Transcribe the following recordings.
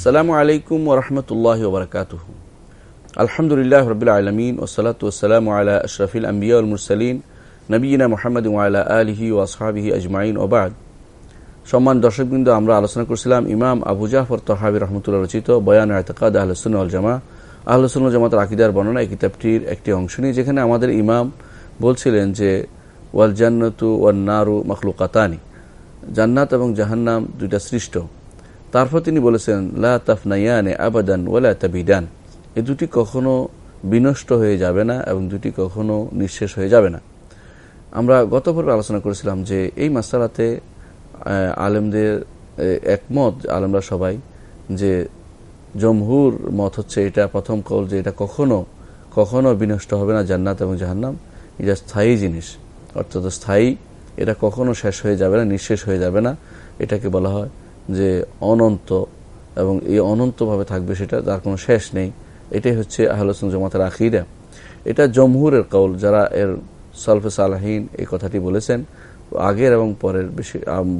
আসসালামু আলাইকুম ওরহমতুল্লাহ ওবরকাত আলহামদুলিল্লাহ রবিল আলমিন ওসলাত ওসালাম আলা আশরফিল আম্বিয়া মুরসালিন নবীনা মোহাম্মদ ওয়ালা আলহি ও আসহাবিহি আজমাইন ওবাদ সম্মান দর্শকবৃন্দ, আমরা আলোচনা করছিলাম ইমাম আবু জাফর তহাবি রহমতুল্লাহ রচিত বয়ান আয়তকাদ আহলসুল জামা আহলসুল জামাতের আকিদার বর্ণনা এই কিতাবটির একটি অংশ নিয়ে, যেখানে আমাদের ইমাম বলছিলেন যে, ওয়াল জান্নতু ওয়াল নারু মখলুকাতানি। জান্নাত এবং জাহান্নাম দুইটা সৃষ্ট। তারপর তিনি বলেছেন, লা আবাদান ওয়ালা তাবিদান। এই দুটি কখনো বিনষ্ট হয়ে যাবে না এবং দুটি কখনো নিঃশেষ হয়ে যাবে না। আমরা গত পর্বে আলোচনা করেছিলাম যে এই মাসালাতে আলেমদের একমত, আলেমরা সবাই, যে জমহুর মত হচ্ছে এটা প্রথম কল যে এটা কখনো কখনো বিনষ্ট হবে না জান্নাত এবং জাহান্নাম। এটা স্থায়ী জিনিস। অর্থাৎ স্থায়ী, এটা কখনো শেষ হয়ে যাবে না, নিঃশেষ হয়ে যাবে না। এটাকে বলা হয় যে অনন্ত এবং এই অনন্তভাবে থাকবে সেটা তার কোনো শেষ নেই। এটাই হচ্ছে আহলসন জমাতের আখিরা এটা জমহুরের কৌল যারা এর সলফে সালাহীন এই কথাটি বলেছেন, আগের এবং পরের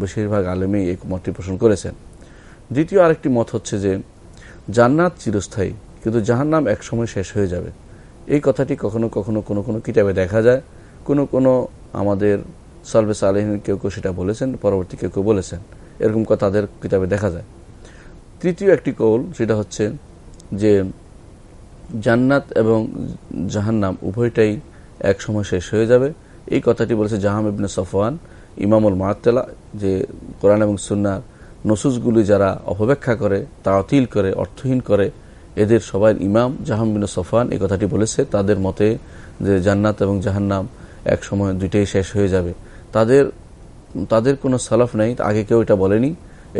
বেশিরভাগ আলেমেই এই মতটি পোষণ করেছেন। দ্বিতীয় আরেকটি মত হচ্ছে যে, জান্নাত চিরস্থায়ী, কিন্তু জাহান্নাম একসময় শেষ হয়ে যাবে। এই কথাটি কখনো কখনো কোনো কোনো কিতাবে দেখা যায়। কোনো কোনো আমাদের সলফে সালেহীন কেউ কেউ সেটা বলেছেন, পরবর্তী কেউ কেউ বলেছেন। এরকম কথা তাদের কিতাবে দেখা যায়। তৃতীয় একটি কৌল, সেটা হচ্ছে যে জান্নাত এবং জাহান্নাম উভয়টাই এক সময় শেষ হয়ে যাবে। এই কথাটি বলেছে জাহাম ইবনে সফওয়ান, ইমামুল মাহাত্তেলা যে কোরআন এবং সুন্নার নসুসগুলি যারা অপব্যাখ্যা করে তাতিল করে, অর্থহীন করে, এদের সবাই ইমাম জাহাম বিন সফান এই কথাটি বলেছে। তাদের মতে যে জান্নাত এবং জাহান্নাম এক সময় দুইটাই শেষ হয়ে যাবে। তাদের তাদের কোনো সালাফ নেই, আগে কেউ এটা বলেনি।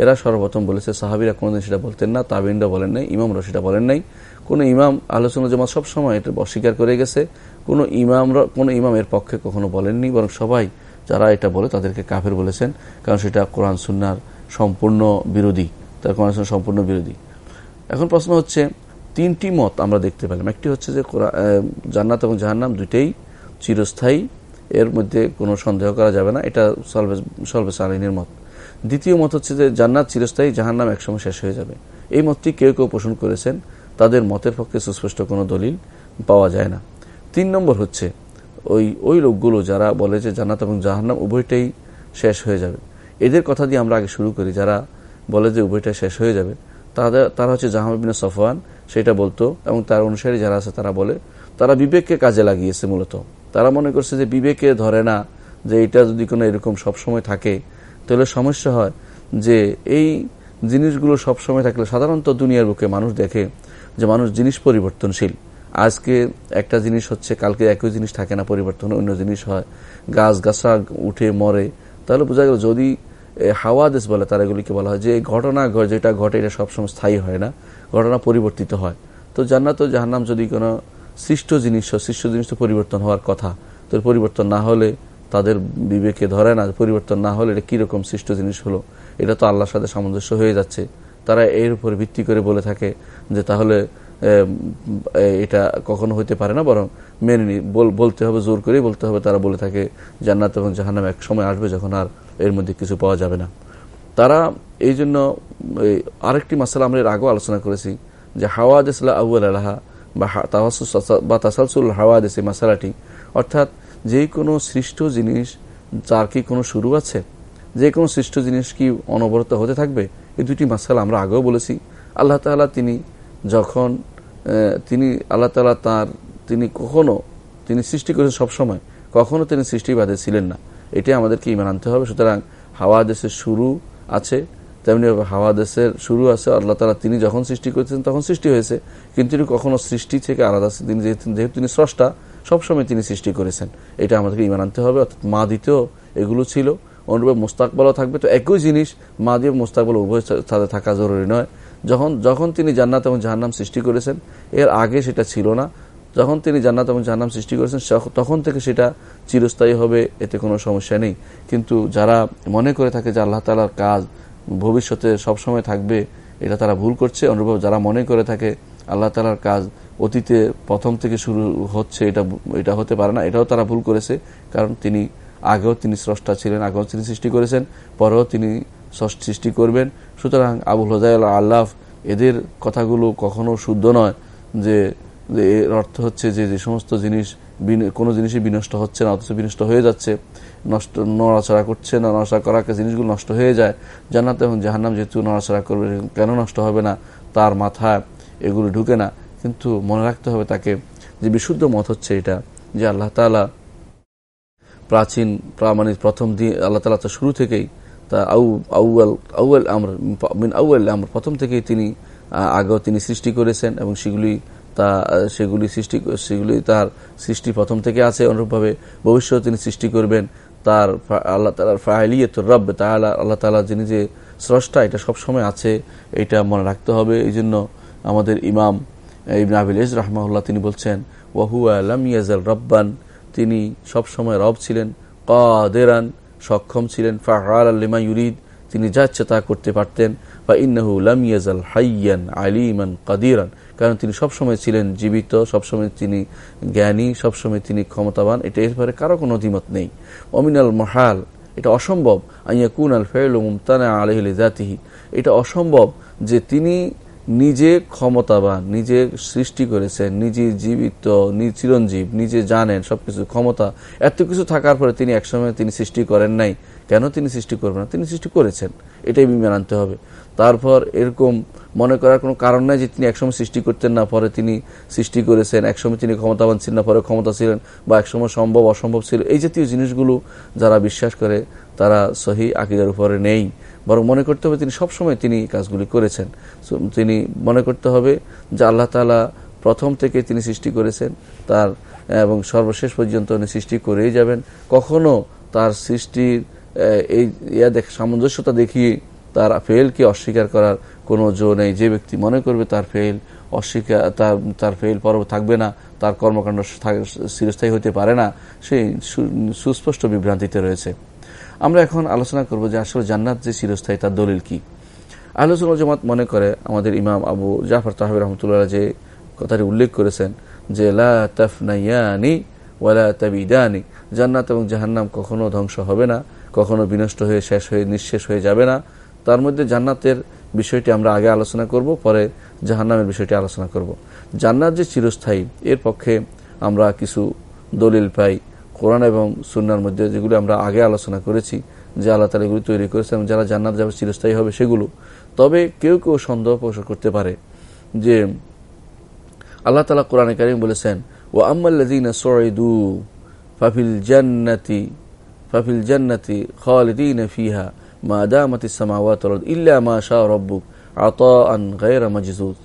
এরা সর্বপ্রথম বলেছে, সাহাবিরা কোনোদিন সেটা বলতেন না তাবিনরা বলেন নাই ইমামরা সেটা বলেন নাই। কোনো ইমাম, আলোচনা জমা সবসময় এটা অস্বীকার করে গেছে। কোনো ইমামরা, কোনো ইমামের পক্ষে কখনো বলেননি, বরং সবাই যারা এটা বলে তাদেরকে কাফের বলেছেন, কারণ সেটা কোরআন, সুন্নার সম্পূর্ণ বিরোধী। তার কোরআন, সুন্নার সম্পূর্ণ বিরোধী। এখন প্রশ্ন হচ্ছে, তিনটি মত আমরা দেখতে পেলাম। একটি হচ্ছে যে জান্নাত এবং জাহান্নাম দুইটাই চিরস্থায়ী। এর মধ্যে কোনো সন্দেহ করা যাবে না। এটা সলভে সলভে সালিনের মত। দ্বিতীয় মত হচ্ছে যে, জান্নাত চিরস্থায়ী, জাহান্নাম একসময় শেষ হয়ে যাবে। এই মতটি কেউ কেউ পোষণ করেছেন। তাদের মতের পক্ষে সুস্পষ্ট কোনো দলিল পাওয়া যায় না। তিন নম্বর হচ্ছে, ওই ওই লোকগুলো যারা বলে যে জান্নাত এবং জাহান্নাম উভয়টাই শেষ হয়ে যাবে। এদের কথা দিয়ে আমরা আগে শুরু করি। যারা বলে যে উভয়টা শেষ হয়ে যাবে তাদের তারা হচ্ছে জাহামিবিন সফওয়ান, সেটা বলতো। এবং তার অনুসারী যারা আছে, তারা বলে, তারা বিবেককে কাজে লাগিয়েছে মূলত। তারা মনে করছে যে বিবেকে ধরে না যে এটা যদি কোনো এরকম সবসময় থাকে, তাহলে সমস্যা হয় যে এই জিনিসগুলো সবসময় থাকলে সাধারণত দুনিয়ার বুকে মানুষ দেখে যে মানুষ জিনিস পরিবর্তনশীল। আজকে একটা জিনিস হচ্ছে, কালকে একই জিনিস থাকে না, পরিবর্তন অন্য জিনিস হয়। গাছ গাছা উঠে মরে। তাহলে বোঝা গেল যদি হাওয়াদেশ বলে, তারা এগুলিকে বলা হয় যে ঘটনা যেটা ঘটে এটা সবসময় স্থায়ী হয় না, ঘটনা পরিবর্তিত হয়। তো জান্নাত জাহান্নাম যদি কোনো সৃষ্ট জিনিস সৃষ্ট জিনিস তো পরিবর্তন হওয়ার কথা। তো পরিবর্তন না হলে তাদের বিবেকে ধরে না, পরিবর্তন না হলে এটা কীরকম সৃষ্ট জিনিস হলো, এটা তো আল্লাহর সাথে সামঞ্জস্য হয়ে যাচ্ছে। তারা এর উপর ভিত্তি করে বলে থাকে যে তাহলে এটা কখনো হইতে পারে না, বরং মেনে নি বলতে হবে, জোর করেই বলতে হবে। তারা বলে থাকে, জান্নাত এবং জাহান্নাম এক সময় আসবে যখন আর এর মধ্যে কিছু পাওয়া যাবে না। তারা এই জন্য আরেকটি মাসালা আমরা এর আগেও আলোচনা করেছি, যে হাওয়াদ ইসলা আউ্ল আলাহা বা তাসালসুল হাওয়াদ এই মাসালাটি। অর্থাৎ যে কোনো সৃষ্ট জিনিস তার কি কোনো শুরু আছে? যে কোনো সৃষ্ট জিনিস কি অনবরত হতে থাকবে? এই দুটি মাসালা আমরা আগেও বলেছি। আল্লাহ তালা তিনি যখন তিনি, আল্লাহ তালা তার, তিনি কখনো, তিনি সৃষ্টি করেছেন সবসময়, কখনো তিনি সৃষ্টিবাদে ছিলেন না। এটাই আমাদেরকে ইমান আনতে হবে। সুতরাং হাওয়া দেশের শুরু আছে তেমনি হাওয়া দেশের শুরু আছে, আল্লাহ তালা তিনি যখন সৃষ্টি করেছেন তখন সৃষ্টি হয়েছে। কিন্তু তিনি কখনো সৃষ্টি থেকে আলাদা তিনি যেহেতু তিনি স্রষ্টা, সবসময় তিনি সৃষ্টি করেছেন। এটা আমাদেরকে ইমান আনতে হবে, অর্থাৎ মা দিতেও এগুলো ছিল। অনুরূপে মোস্তাকবলও থাকবে। তো একই জিনিস মা দিয়ে মোস্তাকবল উভয় সাথে থাকা জরুরি নয়। যখন যখন তিনি জান্নাত এবং জাহান্নাম সৃষ্টি করেছেন, এর আগে সেটা ছিল না। যখন তিনি জান্নাত এবং জাহান্নাম সৃষ্টি করেছেন তখন থেকে সেটা চিরস্থায়ী হবে, এতে কোনো সমস্যা নেই। কিন্তু যারা মনে করে থাকে যে আল্লাহ তালার কাজ ভবিষ্যতে সবসময় থাকবে, এটা তারা ভুল করছে। অনুভব যারা মনে করে থাকে, আল্লাহ তালার কাজ অতীতে প্রথম থেকে শুরু হচ্ছে, এটা এটা হতে পারে না, এটাও তারা ভুল করেছে। কারণ তিনি আগেও তিনি স্রষ্টা ছিলেন, আগেও তিনি সৃষ্টি করেছেন, পরেও তিনি সৃষ্টি করবেন। সুতরাং আবুল হজাই আল্লাহ এদের কথাগুলো কখনো শুদ্ধ নয় যে এর অর্থ হচ্ছে যে যে সমস্ত জিনিস কোনো জিনিসই বিনষ্ট হচ্ছে না, অথচ বিনষ্ট হয়ে যাচ্ছে। নষ্ট, নড়াচড়া করছে না, নড়াচড়া করার জিনিসগুলো নষ্ট হয়ে যায়। জান্নাত এবং জাহান্নাম যেহেতু নড়াচড়া করবে, কেন নষ্ট হবে না? তার মাথা এগুলো ঢুকে না। কিন্তু মনে রাখতে হবে তাকে যে বিশুদ্ধ মত হচ্ছে এটা, যে আল্লাহ তালা প্রাচীন, প্রামাণিক প্রথম দিন আল্লাহ তালা শুরু থেকেই তা আউ, আউয়াল আউয়াল আমর আউয়াল আমর, প্রথম থেকেই তিনি আগেও তিনি সৃষ্টি করেছেন এবং সেগুলি তা, সেগুলি সৃষ্টি, সেগুলি তার সৃষ্টি প্রথম থেকে আছে অনুরূপভাবে। ভবিষ্যতে তিনি সৃষ্টি করবেন। তার আল্লাহ তালার ফাইলিয়ত রব তাহলে আল্লাহ তালা যিনি যে স্রষ্টা, এটা সবসময় আছে, এটা মনে রাখতে হবে। এই জন্য আমাদের ইমাম ইবন আবিল রহমাউল্লাহ তিনি বলছেন ওয়াহু আলম ইয়াজাল রব্বান তিনি সবসময় রব ছিলেন, কাদেরান, সক্ষম ছিলেন ফাহার আল্লিমা ইউরিদ, তিনি যা ইচ্ছে তা করতে পারতেন। বা ইন্নাহু লাম ইয়াজাল হাইয়ান আলিমান কাদিরান। কারণ তিনি সবসময় ছিলেন জীবিত, সবসময় তিনি জ্ঞানী, সবসময় তিনি ক্ষমতাবান। এটা এর ব্যাপারে কারও কোনো অধিমত নেই। অমিনাল মহাল, এটা অসম্ভব। আইয়া কুন আল ফেল মুমতানা আলহিল জাতিহি এটা অসম্ভব যে তিনি নিজে ক্ষমতাবান, নিজে সৃষ্টি করেছেন, নিজে জীবিত চিরঞ্জীব, নিজে জানেন সবকিছু ক্ষমতা। এত কিছু থাকার পরে তিনি একসময় তিনি সৃষ্টি করেন নাই। কেন তিনি সৃষ্টি করবেন না? তিনি সৃষ্টি করেছেন। এটাই বিমান আনতে হবে। তারপর এরকম মনে করার কোনো কারণ নাই যে তিনি একসময় সৃষ্টি করতেন না, পরে তিনি সৃষ্টি করেছেন। একসময় তিনি ক্ষমতাবান ছিলেন না, পরে ক্ষমতা ছিলেন বা একসময় সম্ভব, অসম্ভব ছিল। এই জাতীয় জিনিসগুলো যারা বিশ্বাস করে, তারা সহি আকিদার উপরে নেই। বরং মনে করতে হবে তিনি সবসময় তিনি কাজগুলি করেছেন। তিনি মনে করতে হবে যে আল্লাহ তালা প্রথম থেকে তিনি সৃষ্টি করেছেন, তার এবং সর্বশেষ পর্যন্ত উনি সৃষ্টি করেই যাবেন। কখনো তার সৃষ্টির এই, ইয়া দেখ, সামঞ্জস্যতা দেখিয়ে তার ফেলকে অস্বীকার করার কোনো জো নেই। যে ব্যক্তি মনে করবে তার ফেল অস্বীকার, তার তার ফেল পর্ব থাকবে না, তার কর্মকাণ্ড চিরস্থায়ী হতে পারে না সেই সুস্পষ্ট বিভ্রান্তিতে রয়েছে। আমরা এখন আলোচনা করব যে আসলে জান্নাত যে চিরস্থায়ী, তার দলিল কি? আলোচনা জমাত মনে করে, আমাদের ইমাম আবু জাফর তাহব রহমতুল্লাহ যে কথাটি উল্লেখ করেছেন যে, লা তফনাইয়ানি ওয়ালা তাবিদানি, জান্নাত এবং জাহান্নাম কখনো ধ্বংস হবে না। কখনো বিনষ্ট হয়ে শেষ হয়ে, নিঃশেষ হয়ে যাবে না। তার মধ্যে জান্নাতের বিষয়টি আমরা আগে আলোচনা করব, পরে জাহান্নামের বিষয়টি আলোচনা করব। জান্নাত যে চিরস্থায়ী, এর পক্ষে আমরা কিছু দলিল পাই। কোরআন এবং সুন্নার মধ্যে যেগুলো আমরা আগে আলোচনা করেছি, যে আল্লাহ তালা এগুলি তৈরি করেছে এবং যারা জান্নাত যাবে চিরস্থায়ী হবে সেগুলো। তবে কেউ কেউ সন্দেহ প্রকাশ করতে পারে যে আল্লাহ তালা কোরআনে কারিম বলেছেন ও আম্মাল্লাদিন সঈদু ফাফিল জান্নাতি ফাফিল জান্নাতি খালিদিন ফিহা মা দামাতি সামাওয়াত ইল্লা মা শাহ রব্বুক আতাআন গায়রা মাজজুজ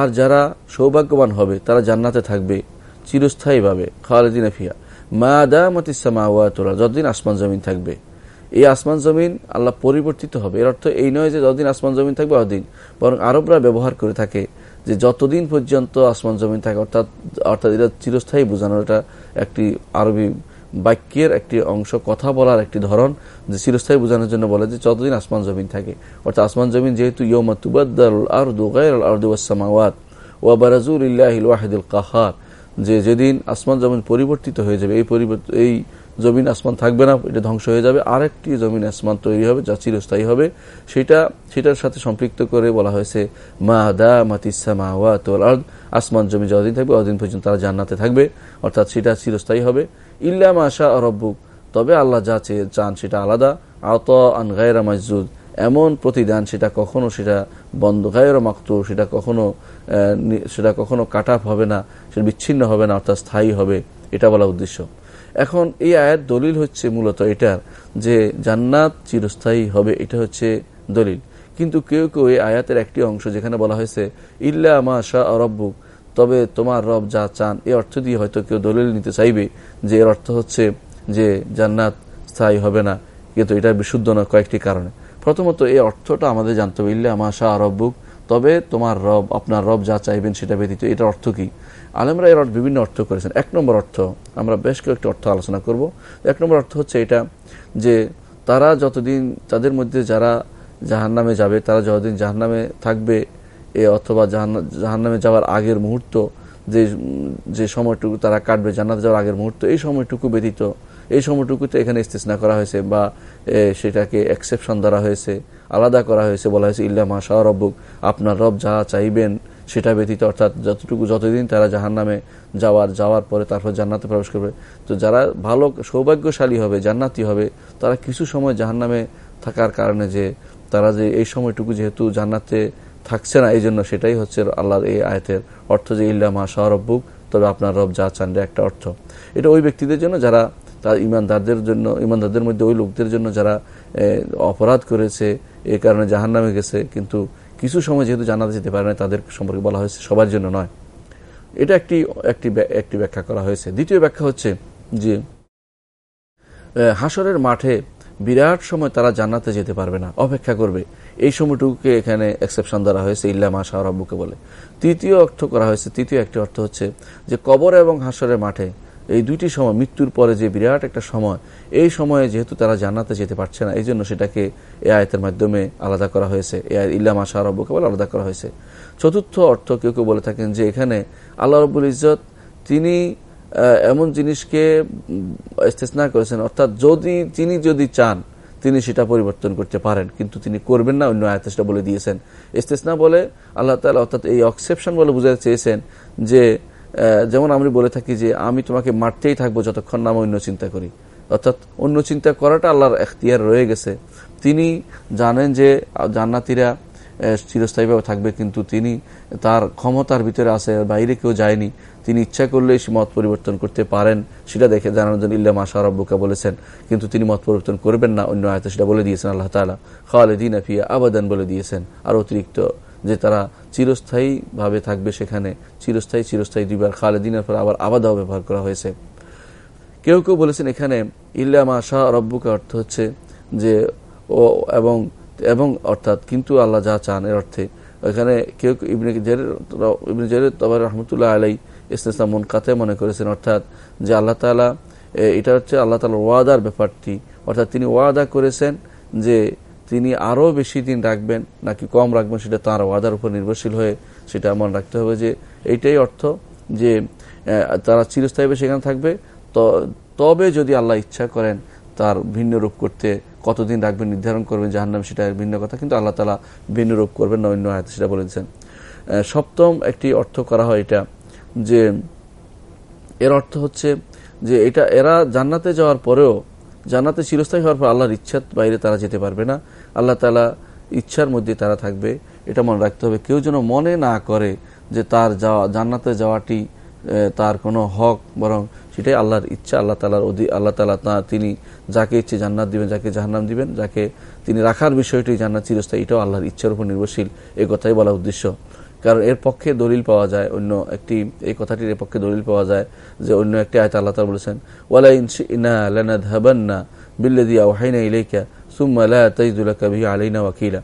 আর যারা সৌভাগ্যবান হবে, তারা জান্নাতে থাকবে চিরস্থায়ীভাবে, খালেদিন ফিয়া মা দামাতি সামাওয়াত যতদিন আসমান জমিন থাকবে। এই আসমান জমিন আল্লাহ পরিবর্তিত হবে। এর অর্থ এই নয় যে যতদিন আসমান জমিন থাকবে অতদিন। বরং আরবরা ব্যবহার করে থাকে যে যতদিন পর্যন্ত আসমান জমিন থাকে, অর্থাৎ অর্থাৎ এটা চিরস্থায়ী বোঝানোর এটা একটি আরবি বাক্যের একটি অংশ, কথা বলার একটি ধরন যে চিরস্থায়ী বোঝানোর জন্য বলে যে যতদিন আসমান জমিন থাকে। অর্থাৎ আসমান জমিন যেহেতু ইল্লাহিল ওয়াহিদুল কাহার। যে যেদিন আসমান জমিন পরিবর্তিত হয়ে যাবে, এই পরিবর্তন এই জমিন আসমান থাকবে না, এটা ধ্বংস হয়ে যাবে। আরেকটি জমিন আসমান তৈরি হবে, যা চিরস্থায়ী হবে। সেটা, সেটার সাথে সম্পৃক্ত করে বলা হয়েছে, মা দা মাতিসামা আসমান জমি যতদিন থাকবে, অতদিন পর্যন্ত তারা জান্নাতে থাকবে। অর্থাৎ সেটা চিরস্থায়ী হবে। ইল্লাম আশা অরব্বুক তবে আল্লাহ যা চান সেটা আলাদা। আত আন গায়রা মসজুদ এমন প্রতিদান সেটা কখনো সেটা বন্ধ, গায়ের মাক্ত সেটা কখনো সেটা কখনো কাট হবে না, সেটা বিচ্ছিন্ন হবে না, অর্থাৎ স্থায়ী হবে, এটা বলা উদ্দেশ্য। এখন এই আয়াত দলিল হচ্ছে মূলত এটার যে জান্নাত চিরস্থায়ী হবে, এটা হচ্ছে দলিল। কিন্তু কেউ কেউ এই আয়াতের একটি অংশ যেখানে বলা হয়েছে, ইল্লা মা শাহ রব্বুক তবে তোমার রব যা চান এই অর্থ দিয়ে হয়তো কেউ দলিল নিতে চাইবে যে এর অর্থ হচ্ছে যে জান্নাত স্থায়ী হবে না। কিন্তু এটা বিশুদ্ধ না কয়েকটি কারণে। প্রথমত এই অর্থটা আমাদের জানতে হবে, ইল্লা মা শাহ রব্বুক তবে তোমার রব, আপনার রব যা চাইবেন সেটা ব্যতীত, এটার অর্থ কি? আলেমরা এর বিভিন্ন অর্থ করেছেন। এক নম্বর অর্থ, আমরা বেশ কয়েকটি অর্থ আলোচনা করব। এক নম্বর অর্থ হচ্ছে এটা যে তারা যতদিন, তাদের মধ্যে যারা জাহান নামে যাবে, তারা যতদিন জাহান নামে থাকবে এ অথবা জাহান নামে যাওয়ার আগের মুহূর্ত, যে যে সময়টুকু তারা কাটবে, জান্নাতে যাওয়ার আগের মুহূর্ত, এই সময়টুকু ব্যতীত, এই সময়টুকুতে এখানে ইস্তেসনা করা হয়েছে বা সেটাকে এক্সেপশন ধরা হয়েছে, আলাদা করা হয়েছে, বলা হয়েছে, ইল্লা মা শাহ রব্বুক আপনার রব যা চাইবেন সেটা ব্যতীত, অর্থাৎ যতটুকু, যতদিন তারা জাহান নামে যাওয়ার যাওয়ার পরে তারপর জান্নাতে প্রবেশ করবে। তো যারা ভালো, সৌভাগ্যশালী হবে, জান্নাতি হবে, তারা কিছু সময় জাহান নামে থাকার কারণে যে, তারা যে, এই সময়টুকু যেহেতু জান্নাতে থাকছে না এই জন্য সেটাই হচ্ছে আল্লাহর এই আয়তের অর্থ যে, ইল্লা মা শাহরব্বুক তবে আপনার রব যা চান একটা অর্থ। এটা ওই ব্যক্তিদের জন্য যারা তার ইমানদারদের জন্য, ইমানদারদের মধ্যে ওই লোকদের জন্য যারা অপরাধ করেছে এই কারণে জাহান নামে গেছে, কিন্তু কিছু সময় যেহেতু জানাতে যেতে পারে না, তাদের সম্পর্কে বলা হয়েছে সবার জন্য নয়। এটা একটি একটি একটি ব্যাখ্যা করা হয়েছে। দ্বিতীয় ব্যাখ্যা হচ্ছে যে হাসরের মাঠে বিরাট সময় তারা জান্নাতে যেতে পারবে না, অপেক্ষা করবে। এই সময়টুকুকে এখানে এক্সেপশন ধরা হয়েছে, ইল্লা মা শাহরাব্বুকে বলে। তৃতীয় অর্থ করা হয়েছে, তৃতীয় একটি অর্থ হচ্ছে যে কবর এবং হাসরের মাঠে এই দুইটি সময়, মৃত্যুর পরে যে বিরাট একটা সময়, এই সময়ে যেহেতু তারা জান্নাতে যেতে পারছে না এই জন্য সেটাকে এ আয়তের মাধ্যমে আলাদা করা হয়েছে। এ ইল্লামা শাহরব্বকে বলে আলাদা করা হয়েছে। চতুর্থ অর্থ কেউ কেউ বলে থাকেন যে এখানে আল্লাহ রব্বুল ইজত তিনি এমন জিনিসকে ইস্তেসনা করেছেন। অর্থাৎ যদি তিনি যদি চান, তিনি সেটা পরিবর্তন করতে পারেন, কিন্তু তিনি করবেন না, অন্য আয়তে সেটা বলে দিয়েছেন। ইস্তেসনা বলে আল্লাহ তালা অর্থাৎ এই অক্সেপশন বলে বুঝাতে চেয়েছেন যে যেমন আমি বলে থাকি যে, আমি তোমাকে মারতেই থাকব যতক্ষণ না আমি অন্য চিন্তা করি। অর্থাৎ অন্য চিন্তা করাটা আল্লাহর এখতিয়ার রয়ে গেছে। তিনি জানেন যে, জান্নাতিরা চিরস্থায়ীভাবে থাকবে, কিন্তু তিনি তার ক্ষমতার ভিতরে আছে বাইরে কেউ যায়নি। তিনি ইচ্ছা করলে সে মত পরিবর্তন করতে পারেন, সেটা দেখে জানানোর জন্য ইল্লা মাসা রব্বুকা বলেছেন। কিন্তু তিনি মত পরিবর্তন করবেন না, অন্য আয়তে সেটা বলে দিয়েছেন আল্লাহ তালা খালেদিন আফিয়া আবাদান বলে দিয়েছেন, আর অতিরিক্ত যে তারা চিরস্থায়ীভাবে থাকবে সেখানে, চিরস্থায়ী চিরস্থায়ী দুইবার খালেদিনের পর আবার আবাদাও ব্যবহার করা হয়েছে। কেউ কেউ বলেছেন এখানে ইল্লামা শাহ রব্বুকে অর্থ হচ্ছে যে, ও এবং এবং অর্থাৎ কিন্তু আল্লাহ যা চান এর অর্থে ওইখানে কেউ ইবনে ইবনে জের রহমতুল্লাহ আলাই ইসলাম মন কাতে মনে করেছেন, অর্থাৎ যে আল্লাহ তালা এটা হচ্ছে আল্লাহ তালার ওয়াদার ব্যাপারটি। অর্থাৎ তিনি ওয়াদা করেছেন যে তিনি আরও বেশি দিন রাখবেন, নাকি কম রাখবেন, সেটা তাঁর ওয়াদার উপর নির্ভরশীল হয়ে সেটা মনে রাখতে হবে যে এইটাই অর্থ যে তারা চিরস্থায়ী সেখানে থাকবে। তবে যদি আল্লাহ ইচ্ছা করেন তার ভিন্ন রূপ করতে কতদিন রাখবেন নির্ধারণ করবেন জাহান্নাম সেটা ভিন্ন কথা, কিন্তু আল্লাহ তালা ভিন্ন রূপ করবেন না, অন্য আয়াত সেটা বলেছেন। সপ্তম একটি অর্থ করা হয় এটা, যে এর অর্থ হচ্ছে যে এটা, এরা জান্নাতে যাওয়ার পরেও, জান্নাতে চিরস্থায়ী হওয়ার পর আল্লাহর ইচ্ছার বাইরে তারা যেতে পারবে না। আল্লাহ তালা ইচ্ছার মধ্যে তারা থাকবে, এটা মনে রাখতে হবে। কেউ যেন মনে না করে যে তার যাওয়া, জান্নাতে যাওয়াটি তার কোনো হক, বরং সেটাই আল্লাহর ইচ্ছা, আল্লাহ তালার অধি, আল্লাহ তালা তা তিনি যাকে ইচ্ছে জান্নাত দিবেন, যাকে জাহান্নাম দিবেন, যাকে তিনি রাখার বিষয়টি জান্নাত চিরস্থায়ী, এটাও আল্লাহর ইচ্ছার উপর নির্ভরশীল এই কথাই বলা উদ্দেশ্য। কারণ এর পক্ষে দলিল পাওয়া যায়, অন্য একটি, এই কথাটির এর পক্ষে দলিল পাওয়া যায় যে অন্য একটি আয়তা আল্লাহ তালা বলেছেন, ওয়ালা ইনসিনা লানা ধাবান্না বিল্লাদি আওহাইনা ইলাইকা সুম্মা লা তাইদুলাকা বিহি আলাইনা ওয়াকিলা।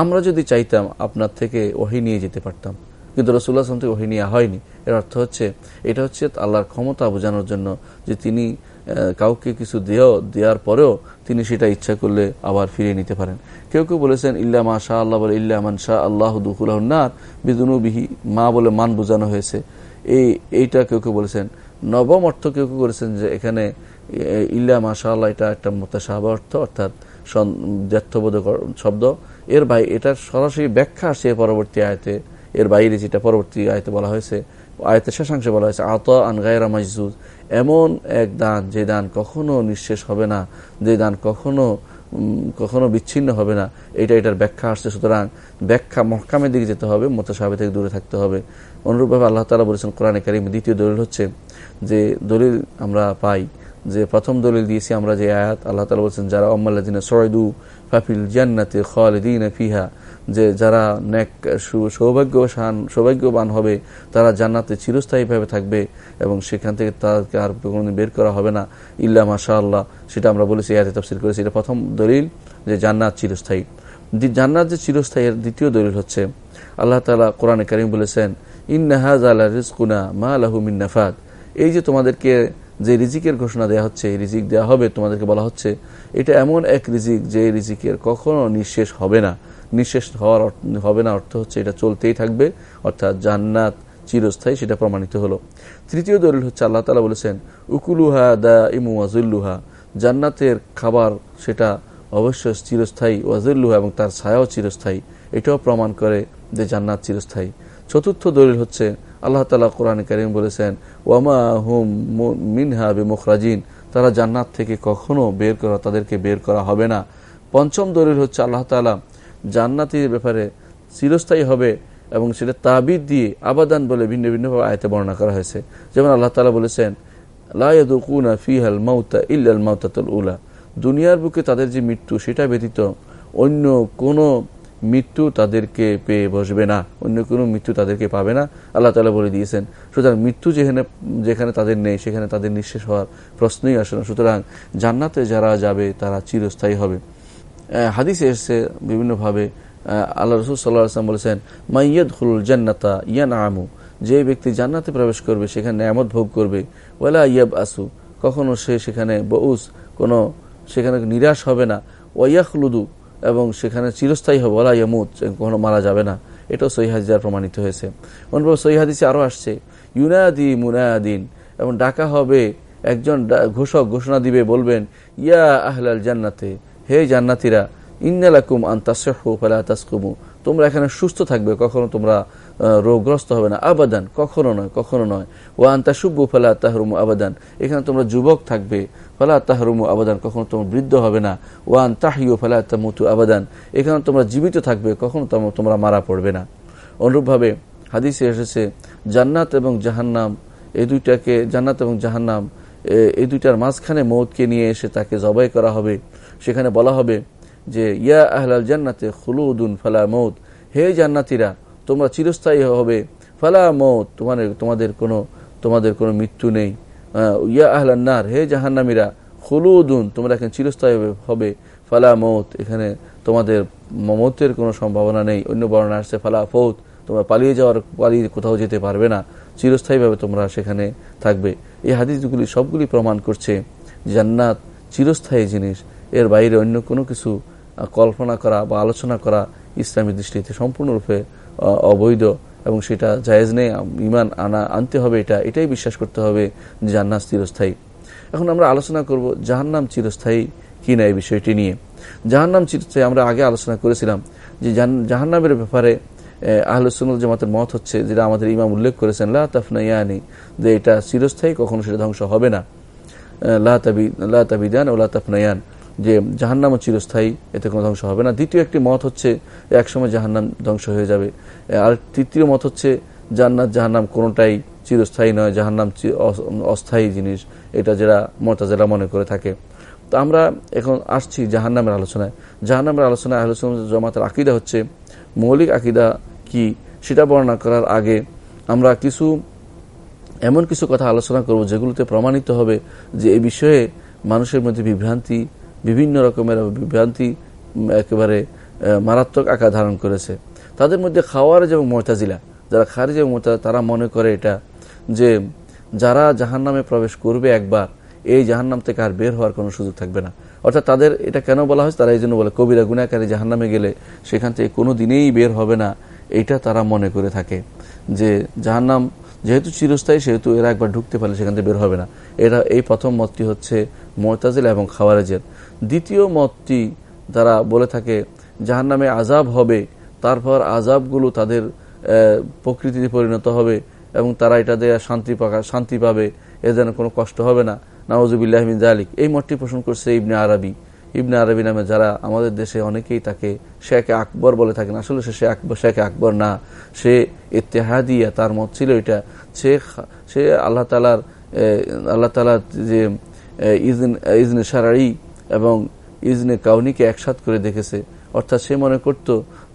আমরা যদি চাইতাম আপনার থেকে ওহি নিয়ে যেতে পারতাম। কিন্তু রসুল্লাহ আসলাম থেকে নেওয়া হয়নি। এর অর্থ হচ্ছে, এটা হচ্ছে আল্লাহর ক্ষমতা বোঝানোর জন্য যে তিনি কাউকে কিছু দেও দেওয়ার পরেও তিনি সেটা ইচ্ছা করলে আবার ফিরিয়ে নিতে পারেন। কেউ কেউ বলেছেন, ইল্লা মা শাহ আল্লাহ বলে, ইল্লা মান শাহ আল্লাহ দুকুল্লাহনার বিদুনুবিহি মা বলে মান বোঝানো হয়েছে। এই, এইটা কেউ কেউ বলেছেন। নবম অর্থ কেউ কেউ করেছেন যে এখানে ইল্লা মাশা আল্লাহ, এটা একটা মোতাসাহাব অর্থ, অর্থাৎ জ্যাঠবোধক শব্দ। এর ভাই এটার সরাসরি ব্যাখ্যা আসছে পরবর্তী আয়তে। এর বাইরে যেটা পরবর্তী আয়তে বলা হয়েছে, আয়তের শেষাংশে বলা হয়েছে, আত আন গায়রা মাজুজ এমন এক দান যে দান কখনো নিঃশেষ হবে না, যে দান কখনো কখনো বিচ্ছিন্ন হবে না, এটা এটার ব্যাখ্যা আসছে। সুতরাং ব্যাখ্যা মহকামের দিকে যেতে হবে মোতাসাহাবে থেকে দূরে থাকতে হবে। অনুরূপভাবে আল্লাহ তালা বলেছেন, কোরআনে কারিম দ্বিতীয় দলিল হচ্ছে যে, দলিল আমরা পাই, যে প্রথম দলিল দিয়েছি আমরা যে আয়াত, আল্লাহ তালা বলছেন, যারা অম্মাল্লাদিন সয়দু ফাফিল জান্নাতে খালিদিন ফিহা, যে যারা নেক সৌভাগ্যবান সৌভাগ্যবান হবে, তারা জান্নাতে চিরস্থায়ীভাবে থাকবে এবং সেখান থেকে তাদেরকে আর কোনোদিন বের করা হবে না। ইল্লা মাশাআল্লাহ, সেটা আমরা বলেছি আয়াতে তফসিল করেছি। এটা প্রথম দলিল যে জান্নাত চিরস্থায়ী। জান্নাত যে চিরস্থায়ী দ্বিতীয় দলিল হচ্ছে, আল্লাহ তালা কোরআনে কারিম বলেছেন ইন্নাহাজ আল্লাহ রিজকুনা মা আলাহু মিন্নাফাদ এই যে তোমাদেরকে যে রিজিকের ঘোষণা দেওয়া হচ্ছে, এই রিজিক দেওয়া হবে, তোমাদেরকে বলা হচ্ছে, এটা এমন এক রিজিক যে রিজিকের কখনো নিঃশেষ হবে না। নিঃশেষ হওয়ার হবে না অর্থ হচ্ছে এটা চলতেই থাকবে, অর্থাৎ জান্নাত চিরস্থায়ী সেটা প্রমাণিত হলো। তৃতীয় দলিল হচ্ছে আল্লাহ তালা বলেছেন, উকুলুহা দা ইমু ওয়াজুল্লুহা জান্নাতের খাবার সেটা অবশ্যই চিরস্থায়ী ওয়াজুল্লুহা এবং তার ছায়াও চিরস্থায়ী। এটাও প্রমাণ করে যে জান্নাত চিরস্থায়ী। চতুর্থ দলিল হচ্ছে আল্লাহ তালা কোরআন করিম বলেছেন, ওয়ামা হুম মিনহা বে মুখরাজিন তারা জান্নাত থেকে কখনো বের করা, তাদেরকে বের করা হবে না। পঞ্চম দলিল হচ্ছে আল্লাহ তালা জান্নাতির ব্যাপারে চিরস্থায়ী হবে এবং সেটা তাবিদ দিয়ে আবাদান বলে ভিন্ন ভিন্নভাবে আয়তে বর্ণনা করা হয়েছে। যেমন আল্লাহ তালা বলেছেন লাউকুনা ফিহাল মাউতা ইল্লাল মাউতাতুল উলা দুনিয়ার বুকে তাদের যে মৃত্যু সেটা ব্যতীত অন্য কোনো মৃত্যু তাদেরকে পেয়ে বসবে না, অন্য কোনো মৃত্যু তাদেরকে পাবে না, আল্লাহ তালা বলে দিয়েছেন। সুতরাং মৃত্যু যেখানে যেখানে তাদের নেই, সেখানে তাদের নিঃশেষ হওয়ার প্রশ্নই আসে না। সুতরাং জান্নাতে যারা যাবে, তারা চিরস্থায়ী হবে। হাদিসে এসছে বিভিন্নভাবে আল্লাহ রসুল সাল্লাহ আসলাম বলেছেন মাইয়দ হুল জান্নাতা ইয়ান আমু যে ব্যক্তি জান্নাতে প্রবেশ করবে, সেখানে নিয়ামত ভোগ করবে। ওয়ালা ইয়াব আসু কখনো সে সেখানে বউস, কোনো, সেখানে নিরাশ হবে না। ওয়াইয়াখলুদু এবং সেখানে চিরস্থায়ী হবে। ওলা ইয়ামুদ কখনো মারা যাবে না। এটাও সহিহাদিজার প্রমাণিত হয়েছে। অনুভব সহিহাদিসে আরও আসছে ইউনায়াদি মুনায়াদিন এবং ডাকা হবে একজন ঘোষক ঘোষণা দিবে, বলবেন, ইয়া আহলাল জান্নাতে, হে জান্নাতিরা, ইন্নালাকুম আন্তাসহু ফালা তাসকুমু তোমরা এখানে সুস্থ থাকবে, কখনো তোমরা রোগগ্রস্ত হবে না। আবাদান, কখনো নয় কখনো নয়। ও আন্তাসুব্বু ফালা তাহরুমু আবাদান। এখানে তোমরা যুবক থাকবে, ফালা তাহরুমু আবাদান। কখনো তোমরা বৃদ্ধ হবে না। ওয়ান তাহিউ ফালা তামুতু আবাদান। এখানে তোমরা জীবিত থাকবে, কখনো তোমরা মারা পড়বে না। অনুরূপভাবে হাদিসে এসেছে, জান্নাত এবং জাহান্নাম এই দুইটাকে, জান্নাত এবং জাহান্নাম এই দুইটার মাঝখানে মৌতকে নিয়ে এসে তাকে জবাই করা হবে। সেখানে বলা হবে যে, ইয়া আহলাল জান্নাতে খুলুদুন ফালা মৌত। হে জান্নাতিরা তোমরা চিরস্থায়ী হবে। ফালা মৌত তোমাদের তোমাদের কোনো তোমাদের কোনো মৃত্যু নেই। ইয়া আহলান্নার হে জাহান্নামিরা, খুলুদুন, তোমরা এখানে চিরস্থায়ী হবে ফালা মৌত এখানে তোমাদের মমতের কোনো সম্ভাবনা নেই। অন্য বর্ণনা আসছে, ফালা ফৌত, তোমরা পালিয়ে যাওয়ার পালিয়ে কোথাও যেতে পারবে না। চিরস্থায়ীভাবে তোমরা সেখানে থাকবে। এই হাদিসগুলি সবগুলি প্রমাণ করছে জান্নাত চিরস্থায়ী জিনিস। এর বাইরে অন্য কোনো কিছু কল্পনা করা বা আলোচনা করা ইসলামী দৃষ্টিতে সম্পূর্ণরূপে অবৈধ এবং সেটা জায়েজ নেই ইমান আনা, আনতে হবে এটা, এটাই বিশ্বাস করতে হবে যে জান্নাত চিরস্থায়ী। এখন আমরা আলোচনা করব জাহান্নাম চিরস্থায়ী কি না এই বিষয়টি নিয়ে। জাহান্নাম চিরস্থায়ী আমরা আগে আলোচনা করেছিলাম যে জাহান্নামের ব্যাপারে আহলুসুল জামাতের মত হচ্ছে যেটা আমাদের ইমাম উল্লেখ করেছেন, লা তাফনাইয়ানি যে এটা চিরস্থায়ী, কখনো সেটা ধ্বংস হবে না। লা তাবিদান ও লা তাফনাইয়ান যে জাহান্নাম চিরস্থায়ী, এতে কোনো ধ্বংস হবে না। দ্বিতীয় একটি মত হচ্ছে, একসময় জাহান্নাম ধ্বংস হয়ে যাবে। আর তৃতীয় মত হচ্ছে, জান্নাত, জাহান্নাম কোনোটাই চিরস্থায়ী নয়, জাহান্নাম অস্থায়ী জিনিস, এটা যারা মতাজেরা মনে করে থাকে। তো আমরা এখন আসছি জাহান্নামের আলোচনায়। জাহান্নামের আলোচনায় আলোচনা জমাতের আকিদা হচ্ছে, মৌলিক আকিদা কি, সেটা বর্ণনা করার আগে আমরা কিছু, এমন কিছু কথা আলোচনা করব যেগুলোতে প্রমাণিত হবে যে এই বিষয়ে মানুষের মধ্যে বিভ্রান্তি বিভিন্ন রকমের বিভ্রান্তি একেবারে মারাত্মক আকার ধারণ করেছে। তাদের মধ্যে খাওয়ারেজ এবং মর্তাজিলা যারা খারিজ এবং মোতা তারা মনে করে এটা যে যারা জাহান নামে প্রবেশ করবে একবার, এই জাহান্নাম থেকে আর বের হওয়ার কোনো সুযোগ থাকবে না। অর্থাৎ তাদের এটা কেন বলা হয়েছে? তারা এই জন্য বলে, কবিরা গুণাকারী জাহান্নামে গেলে সেখান থেকে কোনো দিনেই বের হবে না। এটা তারা মনে করে থাকে যে জাহান্নাম যেহেতু চিরস্থায়ী, সেহেতু এরা একবার ঢুকতে পারলে সেখান থেকে বের হবে না। এরা, এই প্রথম মতটি হচ্ছে মোরতাজিল এবং খাওয়ারেজের। দ্বিতীয় মতটি তারা বলে থাকে যাহার নামে আজাব হবে, তারপর আজাবগুলো তাদের প্রকৃতিতে পরিণত হবে এবং তারা এটা দেয়া শান্তি শান্তি পাবে, এ যেন কোনো কষ্ট হবে না। নওয়াজুবিল্লাহমিন জালিক এই মতটি পোষণ করছে ইবনে আরবি। ইবনে আরবি নামে যারা আমাদের দেশে অনেকেই তাকে শেখ আকবর বলে থাকেন। আসলে সে শেখ আকবর না। সে ইতেহাদিয়া তার মত ছিল এটা। সে সে আল্লাহ তালার আল্লাহ তালার যে ইজন ইজনে সারাই এবং ইজনে কাউনিকে একসাথ করে দেখেছে। অর্থাৎ সে মনে করত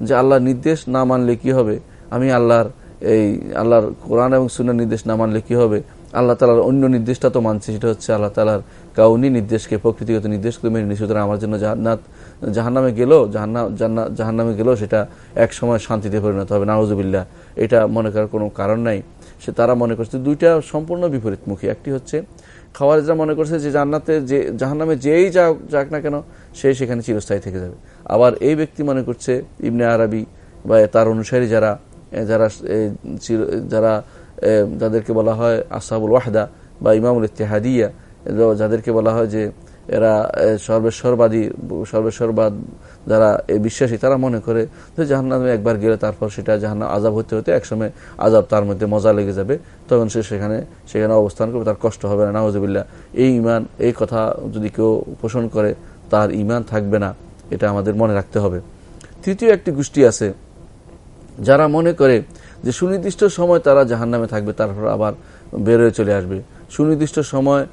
যে আল্লাহর নির্দেশ না মানলে কি হবে? আমি আল্লাহর এই আল্লাহর কোরআন এবং সুনার নির্দেশ না মানলে কি হবে? আল্লাহ তালার অন্য নির্দেশটা তো মানছে, সেটা হচ্ছে আল্লাহ তালার কাউনি নির্দেশকে প্রকৃতিগত নির্দেশ করে মেনে সুতরাং আমার জন্য জাহান্নাত জাহান্নামে গেলেও, জাহান্না জাহান্নামে গেলেও সেটা এক সময় শান্তিতে পরিণত হবে। নাওজুবিল্লা এটা মনে করার কোনো কারণ নাই। সে তারা মনে করছে দুইটা সম্পূর্ণ বিপরীতমুখী। একটি হচ্ছে খাওয়ারেজরা মনে করছে যে জান্নাতে যে, জাহান্নামে যেই যাক যাক না কেন, সে সেখানে চিরস্থায়ী থেকে যাবে। আবার এই ব্যক্তি মনে করছে, ইবনে আরবি বা তার অনুসারী যারা যারা যারা যাদেরকে বলা হয় আসাবুল ওয়াহদা বা ইমামুল ইতিহাদিয়া যাদেরকে বলা হয় যে এরা সর্বেশ্বরবাদী, সর্বেশ্বরবাদ যারা বিশ্বাসী, তারা মনে করে যে জাহান্নামে একবার গেলে তারপর সেটা জাহান্ন আজাব হতে হতে একসময় আজাব তার মধ্যে মজা লেগে যাবে। তখন সে সেখানে সেখানে অবস্থান করবে, তার কষ্ট হবে না। নওয়াজবিল্লা এই ইমান এই কথা যদি কেউ পোষণ করে, তার ইমান থাকবে না। এটা আমাদের মনে রাখতে হবে। তৃতীয় একটি গোষ্ঠী আছে, যারা মনে করে যে সুনির্দিষ্ট সময় তারা জাহান্নামে থাকবে, তারপর আবার বেরোয় চলে আসবে। সুনির্দিষ্ট সময়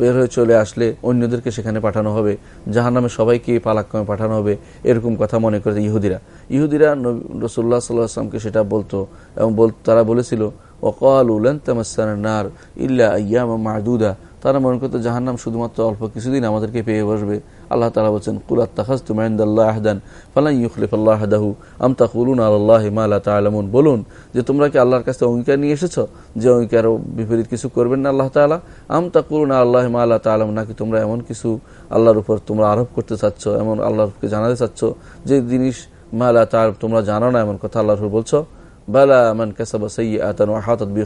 বের হয়ে চলে আসলে অন্যদেরকে সেখানে পাঠানো হবে। জাহান নামে সবাইকে পালাক্রমে পাঠানো হবে। এরকম কথা মনে করে ইহুদিরা। ইহুদিরা রসুল্লাহ সাল্লাহ আসলামকে সেটা বলতো এবং তারা বলেছিল ওকাল উলেন নার ইল্লা ইয়াম মাহদুদা তারা মনে করতো, জাহান্নাম শুধুমাত্র অল্প কিছুদিন আমাদেরকে পেয়ে বসবে। আল্লাহ তালা বলছেন কুলাত তাহাজ তুমাইন্দাল্লাহ আহদান ফালাই ইউখলিফ আল্লাহ আহদাহু আমতা কুলুন আল্লাহ মালা তালামুন বলুন যে তোমরা কি আল্লাহর কাছে অঙ্গীকার নিয়ে এসেছ? যে অঙ্গীকার বিপরীত কিছু করবেন না আল্লাহ তালা আমতা কুলুন আল্লাহ মালা তালাম নাকি তোমরা এমন কিছু আল্লাহর উপর তোমরা আরোপ করতে চাচ্ছ, এমন আল্লাহকে জানাতে চাচ্ছ? যে জিনিস মালা তার তোমরা জানো না, এমন কথা আল্লাহর বলছো? বালা মান কাসাবা সাইয়াতান ওয়া হাতাত বি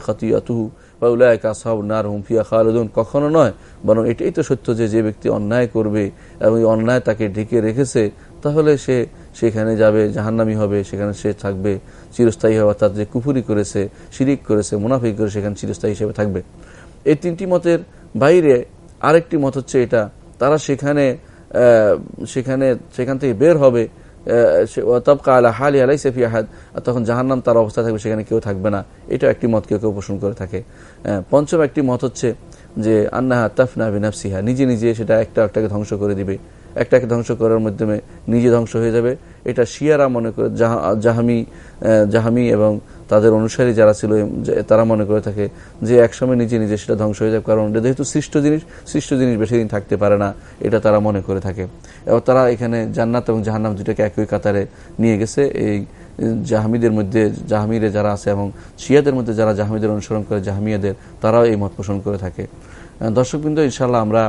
ওয়া উলাইকা আসহাবুন নার হুম ফিহা খালিদুন। কখনো নয়, বরং এটাই তো সত্য যে যে ব্যক্তি অন্যায় করবে এবং অন্যায় তাকে ঢেকে রেখেছে, তাহলে সে সেখানে যাবে, জাহান্নামি হবে, সেখানে সে থাকবে, চিরস্থায়ী হবে, অর্থাৎ যে কুফুরি করেছে, শিরিক করেছে, মুনাফিক করে সেখানে চিরস্থায়ী হিসেবে থাকবে। এই তিনটি মতের বাইরে আরেকটি মত হচ্ছে এটা, তারা সেখানে সেখানে, সেখান থেকে বের হবে তবকা আলা হালি আলাই সেফি আহাদ। তখন জাহান্নাম তার অবস্থা থাকবে, সেখানে কেউ থাকবে না। এটা একটি মত কেউ কেউ পোষণ করে থাকে। পঞ্চম একটি মত হচ্ছে যে, আন্নাহা তাফনা বিনাফসিহা। নিজে নিজে সেটা একটা একটাকে ধ্বংস করে দিবে। একটাকে ধ্বংস করার মাধ্যমে নিজে ধ্বংস হয়ে যাবে। এটা শিয়ারা মনে করে জাহামি জাহামি এবং তাদের অনুসারী যারা ছিল তারা মনে করে থাকে যে একসময় নিজে নিজে সেটা ধ্বংস হয়ে যাবে কারণ যেহেতু সৃষ্ট জিনিস সৃষ্ট জিনিস বেশি দিন থাকতে পারে না, এটা তারা মনে করে থাকে। এবং তারা এখানে জান্নাত এবং জাহান্নাম দুটাকে একই কাতারে নিয়ে গেছে। এই জাহামিদের মধ্যে, জাহামিরে যারা আছে এবং শিয়াদের মধ্যে যারা জাহামিদের অনুসরণ করে, জাহামিয়াদের, তারাও এই মত পোষণ করে থাকে। দর্শকবৃন্দ ইনশাল্লাহ আমরা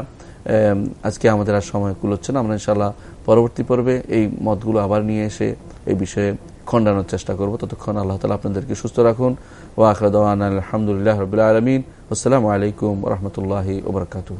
আজকে আমাদের আর সময় কুলোচ্ছে না। আমরা ইনশাল্লাহ পরবর্তী পর্বে এই মতগুলো আবার নিয়ে এসে এই বিষয়ে খণ্ডানোর চেষ্টা করব। ততক্ষণ আল্লাহ তালা আপনাদেরকে সুস্থ রাখুন। ও আখরাদ আলহামদুলিল্লাহ রবিআ আলমিন। আসসালামু আলাইকুম রহমতুল্লাহি ওবরাকাতু